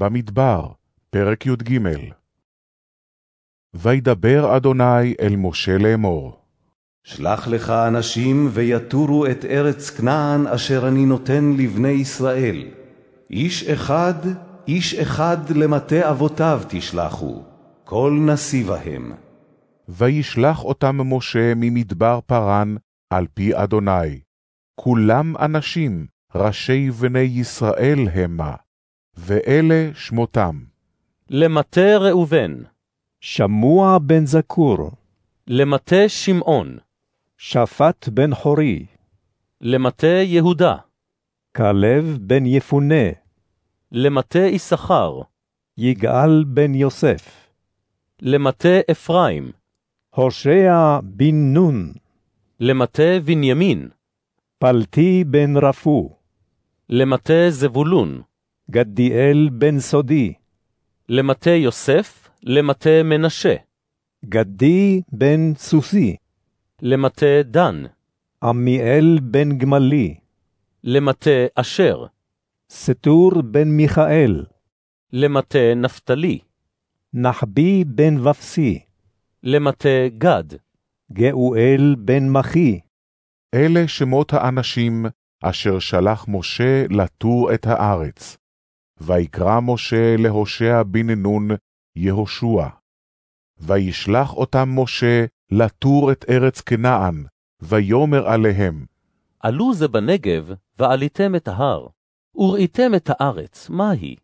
במדבר, פרק י"ג. וידבר אדוני אל משה לאמור. שלח לך אנשים ויתורו את ארץ כנען אשר אני נותן לבני ישראל. איש אחד, איש אחד למטה אבותיו תשלחו, כל נשיא בהם. וישלח אותם משה ממדבר פרן על פי אדוני. כולם אנשים, ראשי בני ישראל המה, ואלה שמותם. למטה ראובן, שמוע בן זכור, למטה שמעון, שפט בן חורי, למטה יהודה, כלב בן יפונה, למטה יששכר, יגאל בן יוסף, למטה אפרים, הושע בן נון, למטה בנימין, פלטי בן רפו, למטה זבולון, גדיאל בן סודי, למטה יוסף, למטה מנשה, גדי בן סוסי, למטה דן, עמיאל בן גמלי, למטה אשר, סטור בן מיכאל, למטה נפתלי, נחבי בן ופסי, למטה גד, גאואל בן מחי, אלה שמות האנשים אשר שלח משה לתור את הארץ. ויקרא משה להושע בן נון יהושע. וישלח אותם משה לתור את ארץ כנען, ויאמר עליהם, עלו זה בנגב, ועליתם את ההר, וראיתם את הארץ, מה היא?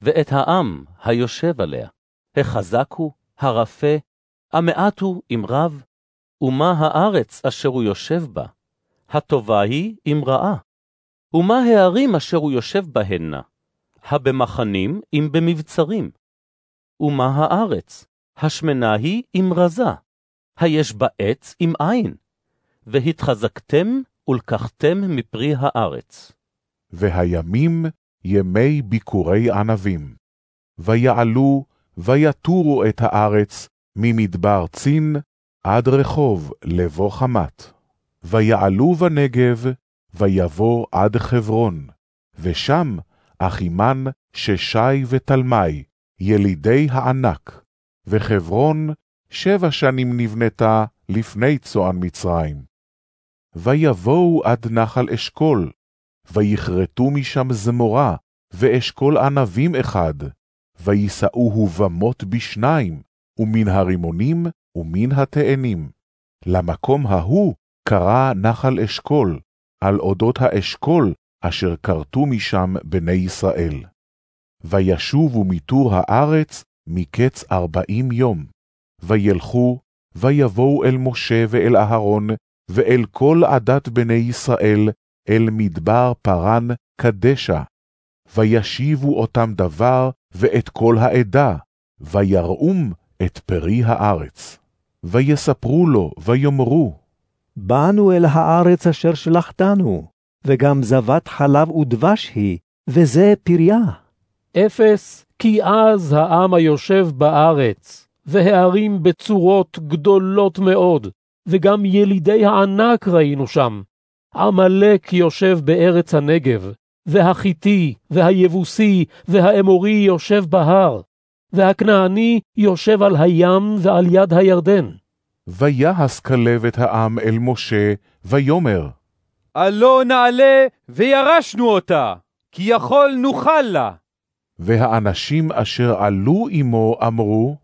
ואת העם היושב עליה. החזק הוא, הרפה, המעט הוא אם רב, ומה הארץ אשר הוא יושב בה? הטובה היא אם רעה. ומה הערים אשר הוא יושב בהנה? הבמחנים אם במבצרים. ומה הארץ? השמנה היא אם רזה. היש בה עץ אם אין. והתחזקתם ולקחתם מפרי הארץ. והימים ימי ביקורי ענבים. ויעלו ויתורו את הארץ ממדבר צין עד רחוב לבוא חמת. ויעלו בנגב, ויבוא עד חברון, ושם אחימן, ששי ותלמי, ילידי הענק, וחברון שבע שנים נבנתה לפני צוען מצרים. ויבואו עד נחל אשכול, ויכרתו משם זמורה, ואשכול ענבים אחד, ויישאוהו במות בשניים, ומן הרימונים ומן התאנים. למקום ההוא קרא נחל אשכול, על אודות האשכול אשר כרתו משם בני ישראל. וישובו מתור הארץ מקץ ארבעים יום. וילכו, ויבואו אל משה ואל אהרון, ואל כל עדת בני ישראל, אל מדבר פרן קדשה. וישיבו אותם דבר, ואת כל העדה, ויראום את פרי הארץ. ויספרו לו, ויאמרו, באנו אל הארץ אשר שלחתנו, וגם זבת חלב ודבש היא, וזה פריה. אפס, כי אז העם היושב בארץ, והערים בצורות גדולות מאוד, וגם ילידי הענק ראינו שם. עמלק יושב בארץ הנגב, והחיתי, והיבוסי, והאמורי יושב בהר, והכנעני יושב על הים ועל יד הירדן. ויעש כלב את העם אל משה, ויאמר, הלא נעלה וירשנו אותה, כי יכול נוכל לה. והאנשים אשר עלו עמו אמרו,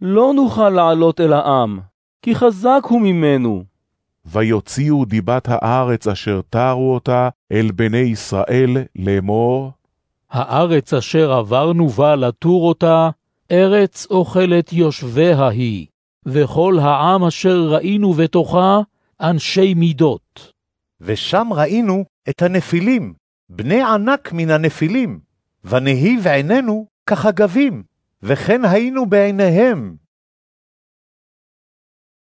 לא נוכל לעלות אל העם, כי חזק הוא ממנו. ויוציאו דיבת הארץ אשר תרו אותה אל בני ישראל לאמור, הארץ אשר עברנו בה לתור אותה, ארץ אוכלת יושביה היא, וכל העם אשר ראינו בתוכה, אנשי מידות. ושם ראינו את הנפילים, בני ענק מן הנפילים, ונהיב עינינו כחגבים, וכן היינו בעיניהם,